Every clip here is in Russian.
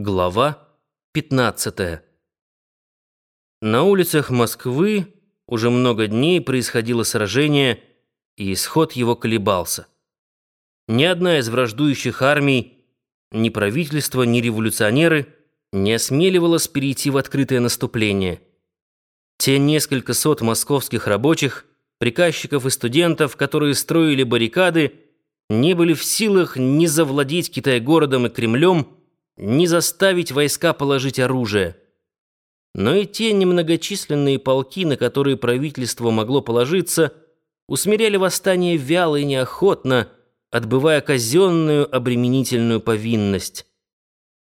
Глава 15. На улицах Москвы уже много дней происходило сражение, и исход его колебался. Ни одна из враждующих армий, ни правительство, ни революционеры не осмеливалась перейти в открытое наступление. Те несколько сот московских рабочих, приказчиков и студентов, которые строили баррикады, не были в силах ни завладеть Китай-городом и Кремлем, не заставить войска положить оружие. Но и те немногочисленные полки, на которые правительство могло положиться, усмиряли восстание вяло и неохотно, отбывая казенную обременительную повинность.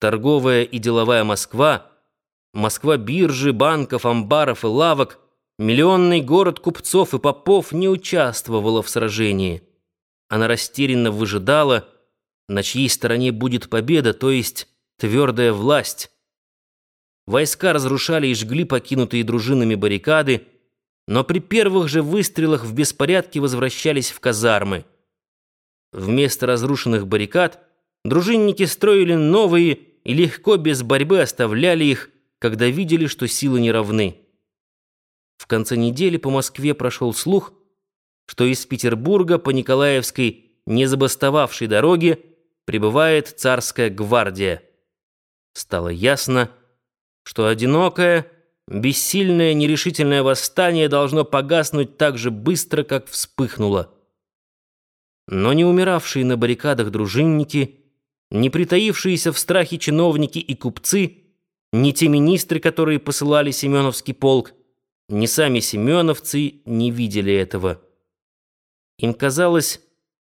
Торговая и деловая Москва, Москва биржи, банков, амбаров и лавок, миллионный город купцов и попов не участвовала в сражении. Она растерянно выжидала, на чьей стороне будет победа, то есть твердая власть. Войска разрушали и жгли покинутые дружинами баррикады, но при первых же выстрелах в беспорядке возвращались в казармы. Вместо разрушенных баррикад дружинники строили новые и легко без борьбы оставляли их, когда видели, что силы не равны. В конце недели по Москве прошел слух, что из Петербурга по Николаевской незабастовавшей дороге прибывает царская гвардия стало ясно, что одинокое, бессильное, нерешительное восстание должно погаснуть так же быстро, как вспыхнуло. Но не умиравшие на баррикадах дружинники, не притаившиеся в страхе чиновники и купцы, ни те министры, которые посылали Семеновский полк, ни сами семеновцы не видели этого. Им казалось,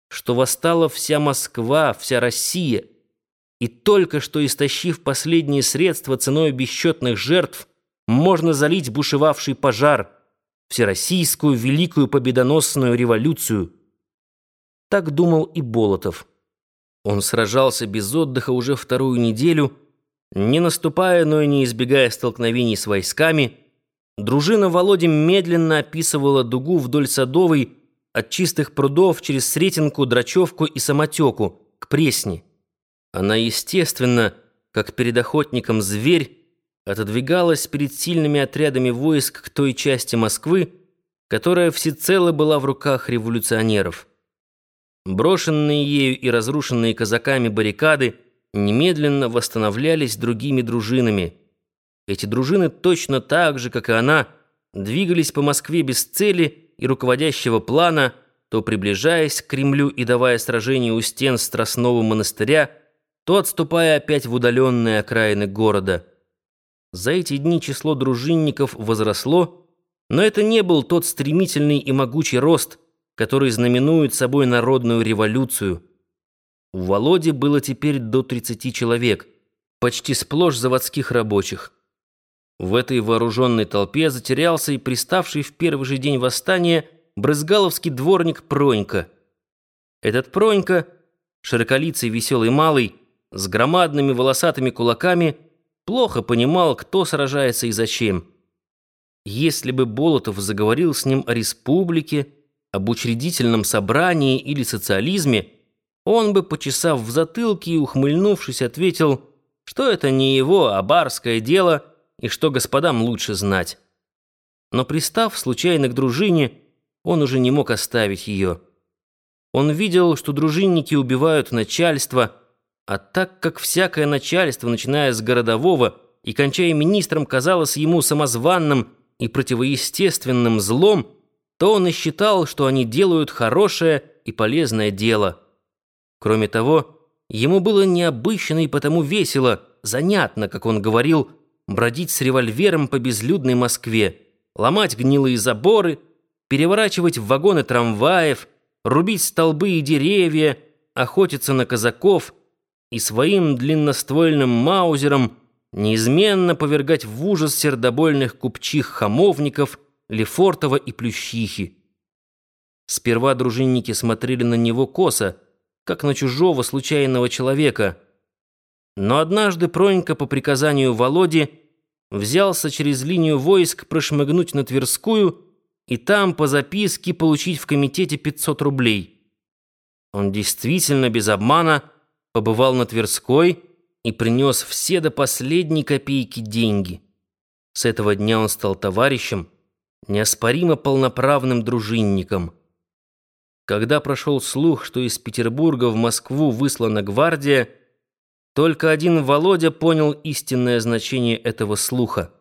что восстала вся Москва, вся Россия — и только что истощив последние средства ценой бесчетных жертв, можно залить бушевавший пожар, всероссийскую великую победоносную революцию. Так думал и Болотов. Он сражался без отдыха уже вторую неделю, не наступая, но и не избегая столкновений с войсками. Дружина Володи медленно описывала дугу вдоль Садовой от чистых прудов через Сретенку, Драчевку и Самотеку к Пресне. Она, естественно, как перед охотником зверь, отодвигалась перед сильными отрядами войск к той части Москвы, которая всецело была в руках революционеров. Брошенные ею и разрушенные казаками баррикады немедленно восстановлялись другими дружинами. Эти дружины точно так же, как и она, двигались по Москве без цели и руководящего плана, то приближаясь к Кремлю и давая сражение у стен Страстного монастыря, то отступая опять в удаленные окраины города. За эти дни число дружинников возросло, но это не был тот стремительный и могучий рост, который знаменует собой народную революцию. У Володи было теперь до 30 человек, почти сплошь заводских рабочих. В этой вооруженной толпе затерялся и приставший в первый же день восстания брызгаловский дворник Пронька. Этот Пронька, широколицый веселый малый, с громадными волосатыми кулаками, плохо понимал, кто сражается и зачем. Если бы Болотов заговорил с ним о республике, об учредительном собрании или социализме, он бы, почесав в затылке и ухмыльнувшись, ответил, что это не его, а барское дело, и что господам лучше знать. Но пристав случайно к дружине, он уже не мог оставить ее. Он видел, что дружинники убивают начальство, а так как всякое начальство, начиная с городового и кончая министром, казалось ему самозванным и противоестественным злом, то он и считал, что они делают хорошее и полезное дело. Кроме того, ему было необычно и потому весело, занятно, как он говорил, бродить с револьвером по безлюдной Москве, ломать гнилые заборы, переворачивать вагоны трамваев, рубить столбы и деревья, охотиться на казаков — и своим длинноствольным маузером неизменно повергать в ужас сердобольных купчих-хамовников Лефортова и Плющихи. Сперва дружинники смотрели на него косо, как на чужого случайного человека. Но однажды Пронька по приказанию Володи взялся через линию войск прошмыгнуть на Тверскую и там по записке получить в комитете 500 рублей. Он действительно без обмана побывал на Тверской и принес все до последней копейки деньги. С этого дня он стал товарищем, неоспоримо полноправным дружинником. Когда прошел слух, что из Петербурга в Москву выслана гвардия, только один Володя понял истинное значение этого слуха.